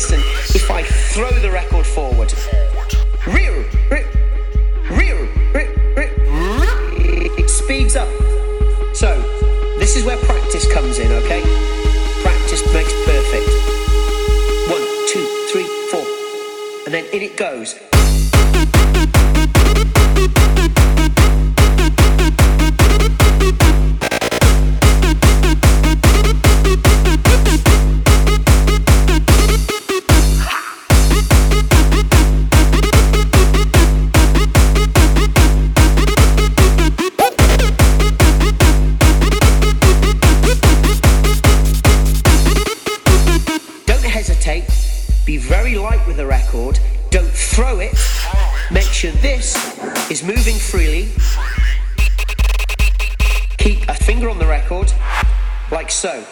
listen if I throw the record forward. Real, real, real, real. It speeds up. So, this is where practice comes in, okay? Practice makes perfect. One, two, three, four. And then in it goes. Hesitate. Be very light with the record. Don't throw it. Make sure this is moving freely. Keep a finger on the record, like so.